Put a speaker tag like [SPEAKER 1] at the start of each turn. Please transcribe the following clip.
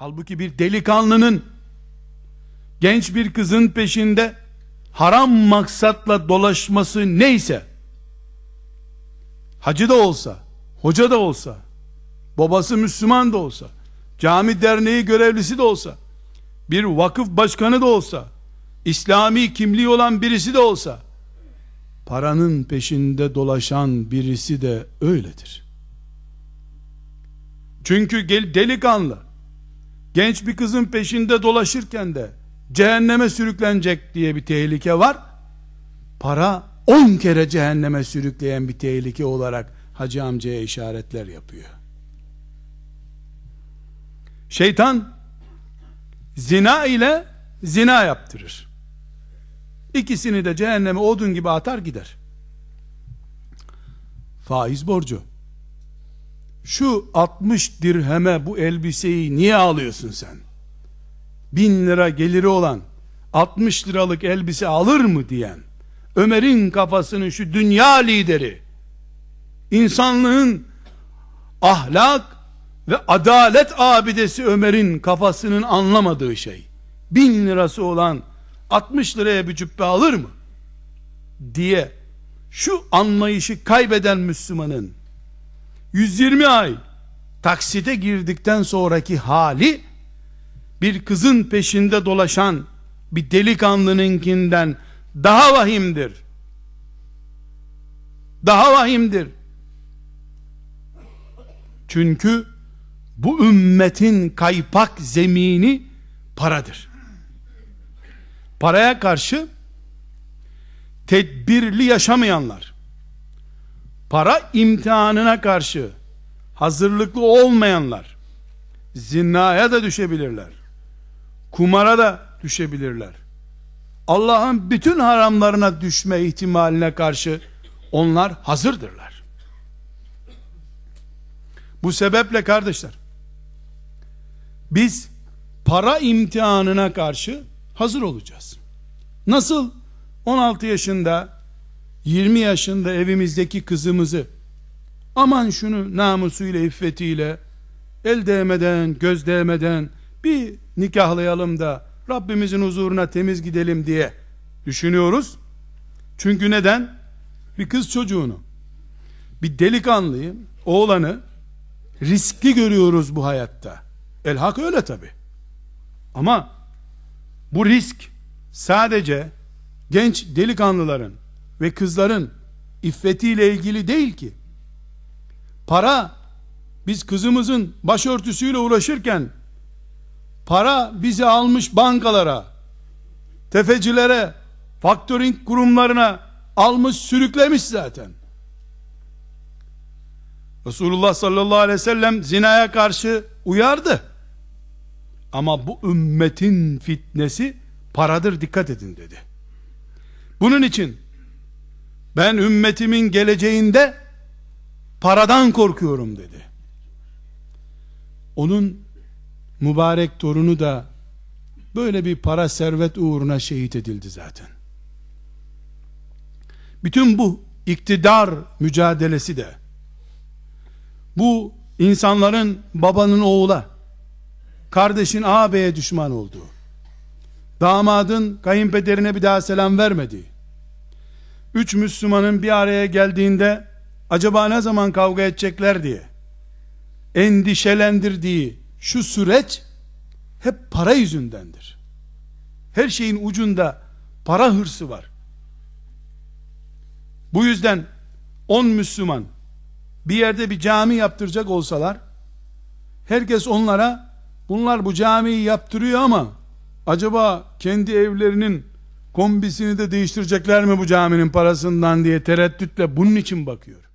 [SPEAKER 1] Halbuki bir delikanlının genç bir kızın peşinde haram maksatla dolaşması neyse hacı da olsa, hoca da olsa, babası Müslüman da olsa, cami derneği görevlisi de olsa, bir vakıf başkanı da olsa, İslami kimliği olan birisi de olsa, paranın peşinde dolaşan birisi de öyledir. Çünkü delikanlı, genç bir kızın peşinde dolaşırken de, cehenneme sürüklenecek diye bir tehlike var. Para on kere cehenneme sürükleyen bir tehlike olarak hacı amcaya işaretler yapıyor. Şeytan zina ile zina yaptırır. İkisini de cehenneme odun gibi atar gider. Faiz borcu. Şu 60 dirheme bu elbiseyi niye alıyorsun sen? bin lira geliri olan 60 liralık elbise alır mı diyen Ömer'in kafasını şu dünya lideri insanlığın ahlak ve adalet abidesi Ömer'in kafasının anlamadığı şey bin lirası olan 60 liraya bir cübbe alır mı diye şu anlayışı kaybeden Müslümanın 120 ay taksite girdikten sonraki hali bir kızın peşinde dolaşan bir delikanlınınkinden daha vahimdir. Daha vahimdir. Çünkü bu ümmetin kaypak zemini paradır. Paraya karşı tedbirli yaşamayanlar, para imtihanına karşı hazırlıklı olmayanlar, zinaya da düşebilirler kumara da düşebilirler. Allah'ın bütün haramlarına düşme ihtimaline karşı onlar hazırdırlar. Bu sebeple kardeşler biz para imtihanına karşı hazır olacağız. Nasıl 16 yaşında 20 yaşında evimizdeki kızımızı aman şunu namusuyla iffetiyle el değmeden göz değmeden bir nikahlayalım da Rabbimizin huzuruna temiz gidelim diye düşünüyoruz. Çünkü neden? Bir kız çocuğunu, bir delikanlıyı, oğlanı riskli görüyoruz bu hayatta. El hak öyle tabi. Ama bu risk sadece genç delikanlıların ve kızların iffetiyle ilgili değil ki. Para biz kızımızın başörtüsüyle uğraşırken para bizi almış bankalara, tefecilere, faktöring kurumlarına almış sürüklemiş zaten. Resulullah sallallahu aleyhi ve sellem zinaya karşı uyardı. Ama bu ümmetin fitnesi paradır dikkat edin dedi. Bunun için ben ümmetimin geleceğinde paradan korkuyorum dedi. Onun mübarek torunu da böyle bir para servet uğruna şehit edildi zaten. Bütün bu iktidar mücadelesi de bu insanların babanın oğula kardeşin ağabeye düşman olduğu damadın kayınpederine bir daha selam vermediği üç Müslümanın bir araya geldiğinde acaba ne zaman kavga edecekler diye endişelendirdiği şu süreç hep para yüzündendir. Her şeyin ucunda para hırsı var. Bu yüzden 10 Müslüman bir yerde bir cami yaptıracak olsalar herkes onlara bunlar bu camiyi yaptırıyor ama acaba kendi evlerinin kombisini de değiştirecekler mi bu caminin parasından diye tereddütle bunun için bakıyor.